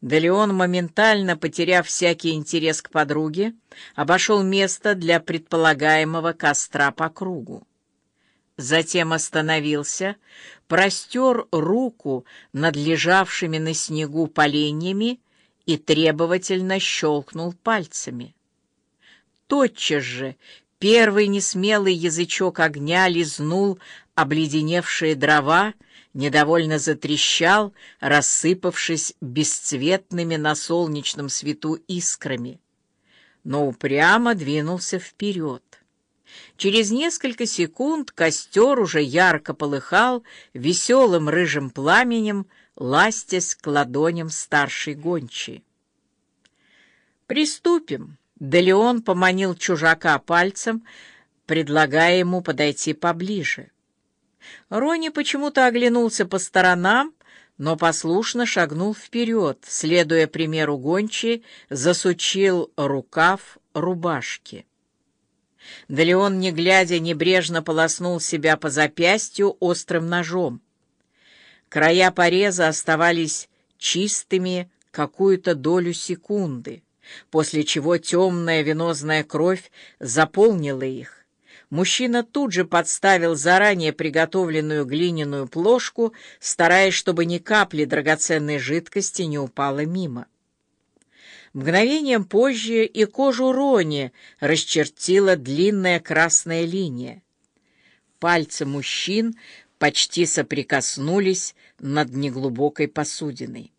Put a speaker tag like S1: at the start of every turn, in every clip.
S1: Да Леон, моментально потеряв всякий интерес к подруге, обошел место для предполагаемого костра по кругу. Затем остановился, простер руку над лежавшими на снегу поленьями и требовательно щелкнул пальцами. Тотчас же первый несмелый язычок огня лизнул обледеневшие дрова, недовольно затрещал, рассыпавшись бесцветными на солнечном свету искрами, но упрямо двинулся вперед. Через несколько секунд костер уже ярко полыхал веселым рыжим пламенем, ластясь к ладоням старшей гончей. «Приступим!» — Делеон поманил чужака пальцем, предлагая ему подойти поближе. Рони почему-то оглянулся по сторонам, но послушно шагнул вперед, следуя примеру гончи, засучил рукав рубашки. Да Леон, не глядя, небрежно полоснул себя по запястью острым ножом. Края пореза оставались чистыми какую-то долю секунды, после чего темная венозная кровь заполнила их. Мужчина тут же подставил заранее приготовленную глиняную плошку, стараясь, чтобы ни капли драгоценной жидкости не упала мимо. Мгновением позже и кожу Рони расчертила длинная красная линия. Пальцы мужчин почти соприкоснулись над неглубокой посудиной.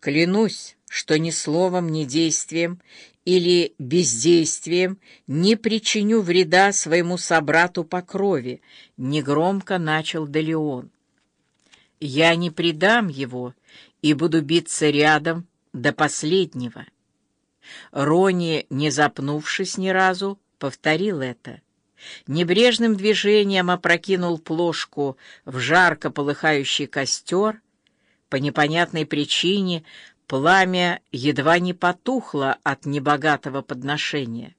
S1: Клянусь, что ни словом, ни действием или бездействием не причиню вреда своему собрату по крови, — негромко начал Делеон. Я не предам его и буду биться рядом до последнего. Рони, не запнувшись ни разу, повторил это. Небрежным движением опрокинул плошку в жарко полыхающий костер. По непонятной причине Пламя едва не потухло от небогатого подношения.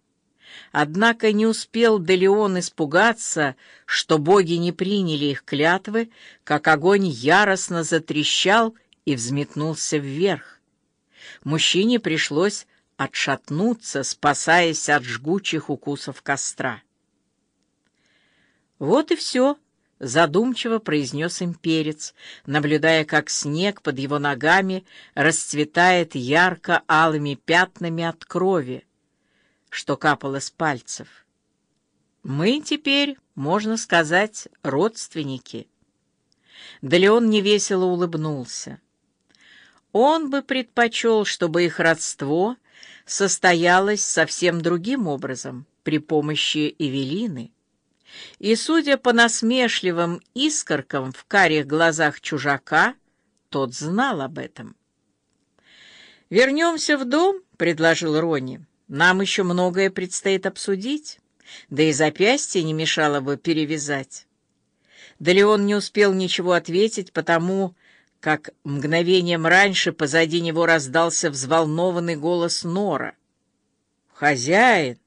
S1: Однако не успел Делеон испугаться, что боги не приняли их клятвы, как огонь яростно затрещал и взметнулся вверх. Мужчине пришлось отшатнуться, спасаясь от жгучих укусов костра. Вот и все, задумчиво произнес имперец, наблюдая, как снег под его ногами расцветает ярко-алыми пятнами от крови, что капало с пальцев. Мы теперь, можно сказать, родственники. Да невесело улыбнулся. Он бы предпочел, чтобы их родство состоялось совсем другим образом, при помощи Эвелины. И, судя по насмешливым искоркам в карих глазах чужака, тот знал об этом. «Вернемся в дом», — предложил Рони. «Нам еще многое предстоит обсудить, да и запястье не мешало бы перевязать». Да Леон не успел ничего ответить, потому как мгновением раньше позади него раздался взволнованный голос Нора. «Хозяин,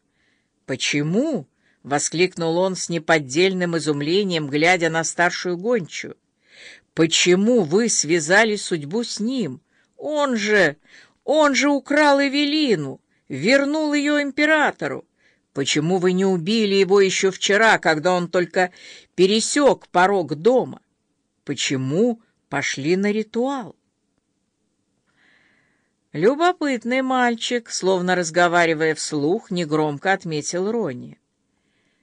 S1: почему?» — воскликнул он с неподдельным изумлением, глядя на старшую гончую. «Почему вы связали судьбу с ним? Он же... он же украл Эвелину, вернул ее императору. Почему вы не убили его еще вчера, когда он только пересек порог дома? Почему пошли на ритуал?» «Любопытный мальчик», — словно разговаривая вслух, негромко отметил Ронни.